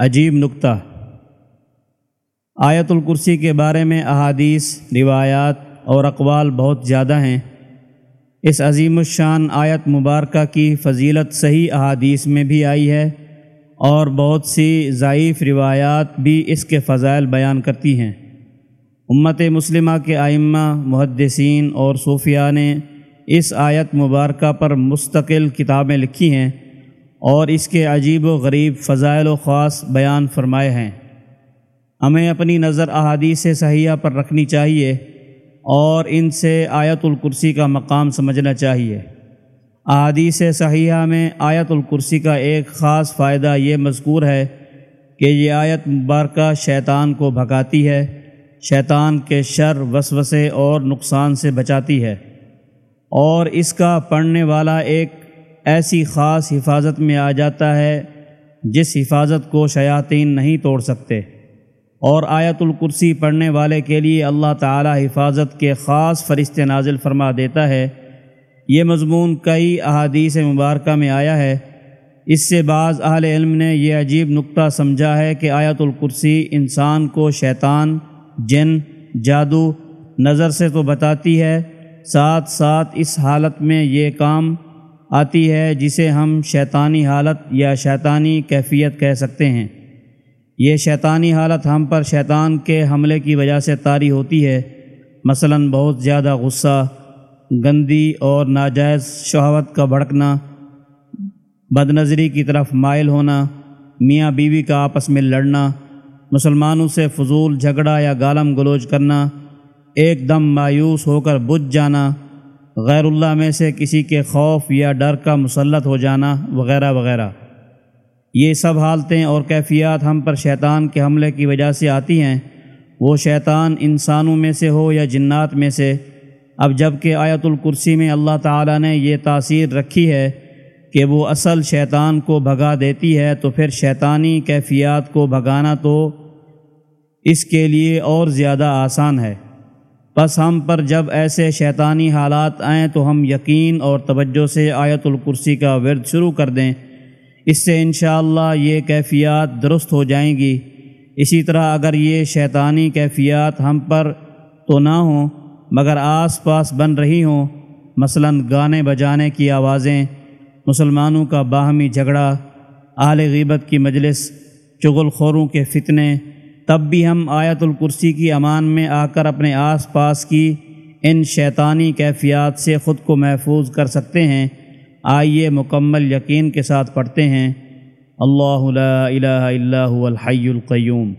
عجیب نکتہ آیت الکرسی کے بارے میں احادیث، روایات اور اقوال بہت زیادہ ہیں۔ اس عظیم الشان آیت مبارکہ کی فضیلت صحیح احادیث میں بھی آئی ہے اور بہت سی ضعیف روایات بھی اس کے فضائل بیان کرتی ہیں۔ امت مسلمہ کے آئمہ محدثین اور صوفیہ نے اس آیت مبارکہ پر مستقل کتابیں لکھی ہیں۔ اور اس کے عجیب و غریب فضائل و خاص بیان فرمائے ہیں۔ ہمیں اپنی نظر احادیث صحیحہ پر رکھنی چاہیے اور ان سے آیت الکرسی کا مقام سمجھنا چاہیے۔ احادیث صحیحہ میں آیت الکرسی کا ایک خاص فائدہ یہ مذکور ہے کہ یہ آیت مبارکہ شیطان کو بھگاتی ہے، شیطان کے شر، وسوسے اور نقصان سے بچاتی ہے۔ اور اس کا پڑھنے والا ایک ایسی خاص حفاظت میں آ جاتا ہے جس حفاظت کو شیاطین نہیں توڑ سکتے۔ اور آیت الکرسی پڑھنے والے کے لیے اللہ تعالی حفاظت کے خاص فرشتے نازل فرما دیتا ہے۔ یہ مضمون کئی احادیث مبارکہ میں آیا ہے۔ اس سے بعض اہل علم نے یہ عجیب نقطہ سمجھا ہے کہ آیت الکرسی انسان کو شیطان، جن، جادو نظر سے تو بتاتی ہے، ساتھ ساتھ اس حالت میں یہ کام آتی ہے جسے ہم شیطانی حالت یا شیطانی کیفیت کہہ سکتے ہیں۔ یہ شیطانی حالت ہم پر شیطان کے حملے کی وجہ سے طاری ہوتی ہے۔ مثلا بہت زیادہ غصہ، گندی اور ناجائز شہوت کا بھڑکنا بد نظری کی طرف مائل ہونا، میاں بیوی کا آپس میں لڑنا، مسلمانوں سے فضول جھگڑا یا گالم گلوچ کرنا، ایک دم مایوس ہو کر بجھ جانا۔ غیر اللہ میں سے کسی کے خوف یا ڈر کا مسلط ہو جانا، وغیرہ وغیرہ۔ یہ سب حالتیں اور کیفیات ہم پر شیطان کے حملے کی وجہ سے آتی ہیں۔ وہ شیطان انسانوں میں سے ہو یا جنات میں سے۔ اب جبکہ آیت الکرسی میں اللہ تعالیٰ نے یہ تاثیر رکھی ہے کہ وہ اصل شیطان کو بھگا دیتی ہے، تو پھر شیطانی کیفیات کو بھگانا تو اس کے لیے اور زیادہ آسان ہے۔ بس ہم پر جب ایسے شیطانی حالات آئیں تو ہم یقین اور توجہ سے آیت الکرسی کا ورد شروع کر دیں۔ اس سے انشاءاللہ یہ کیفیات درست ہو جائیں گی۔ اسی طرح اگر یہ شیطانی کیفیات ہم پر تو نہ ہوں، مگر آس پاس بن رہی ہوں، مثلا گانے بجانے کی آوازیں، مسلمانوں کا باہمی جھگڑا اعلی غیبت کی مجلس، چغل خوروں کے فتنے تب بھی ہم آیت الکرسی کی امان میں آ کر اپنے آس پاس کی ان شیطانی کیفیات سے خود کو محفوظ کر سکتے ہیں۔ آئیے مکمل یقین کے ساتھ پڑھتے ہیں۔ اللہ لا الہ الا هو الحی القیوم۔